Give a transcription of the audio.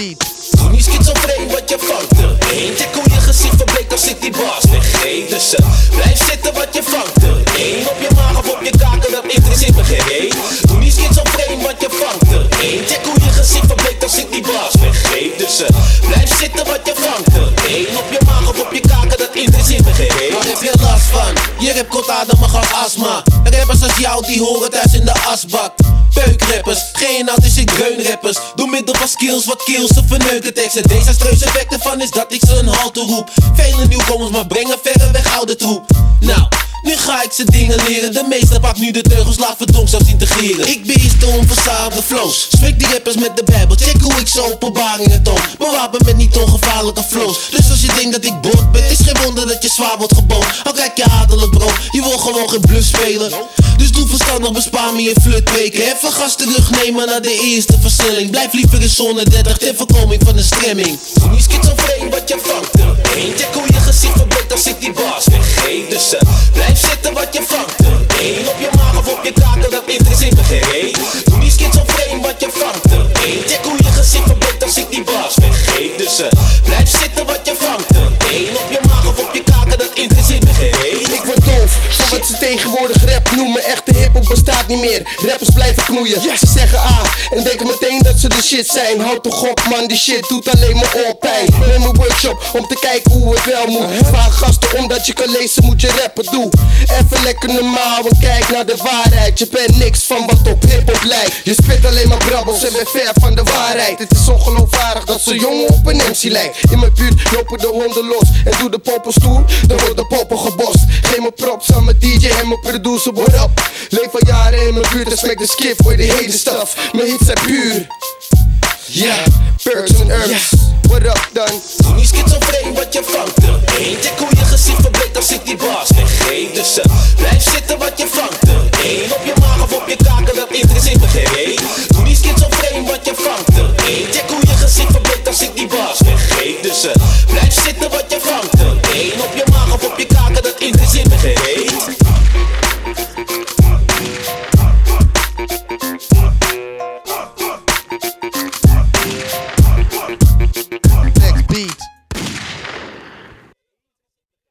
niet. Doe op schizofreen, wat je vangt eentje. Hoe je gezicht verbleken als ik die baas vergeet dus blijf zitten, wat je vangt er. Op je maag of op je kaken, dat interesseert me geen kits op schizofreen, wat je vangt eentje. Hoe je gezicht verbleek als ik die baas vergeet dus blijf zitten, wat je vangt er. Op je maag of op je kaken, dat interesseert me geen Waar heb je last van? Je hebt kortademig als astma. Rappers als jou, die horen thuis in de asbak. Peukrappers, geen autische dreunrappers. Door middel van skills wat kills ze verneuken teksten. Desastreuze effect ervan is dat ik ze een halte roep. Vele nieuwkomers maar brengen verre weg oude troep. Nou. Nu ga ik ze dingen leren. De meeste pak nu de teugels, laat verdonk zelfs integreren. Ik beheers de onverzadigde flows. Spreek die rappers met de Bijbel. Check hoe ik zo openbaringen toon. Mijn wapen met niet ongevaarlijke flows. Dus als je denkt dat ik bot ben, is geen wonder dat je zwaar wordt geboond. Al kijk je adellijk bro, je wil gewoon geen bluff spelen. Dus doe verstandig, bespaar me je flutweken. Even gas terugnemen naar de eerste versnelling. Blijf liever in zone 30 ter voorkoming van de stremming. Niet schizofreen wat je vangt rap noemen. Echte hip-hop bestaat niet meer. Rappers blijven knoeien. Ze zeggen A en denken meteen dat ze de shit zijn. Houd toch op, man, die shit doet alleen maar oorpijn. Neem een workshop om te kijken hoe het wel moet. Vraag gasten omdat je kan lezen, moet je rappen doen. Even lekker normaal en kijk naar de waarheid. Je bent niks van wat op hip-hop lijkt. Je spit alleen maar brabbels en bent ver van de waarheid. Het is ongeloofwaardig dat zo'n jongen op een MC lijkt. In mijn buurt lopen de honden los en doe de poppen stoer. Dan wordt de poppen gebost. Geef me props aan mijn DJ en mijn producer, What up? Leef al jaren in mijn buurt en dus smek de skip voor de hele staf. Mijn hits zijn puur. Yeah, perks en herbs. What up dan? Niet schizofreen, wat je vangt Eentje. Check hoe je gezicht verbleekt, als ik die baas weggeven. Dus eh, blijf zitten, wat je vangt Eén. Op je maag of op je kaken, dat interesseert me geen Doe niet schizofreen, wat je vangt Eentje. Check hoe je gezicht verbleekt, als ik die baas weggeven. Dus eh, blijf zitten, wat je vangt Eén. Op je maag of op je kaken.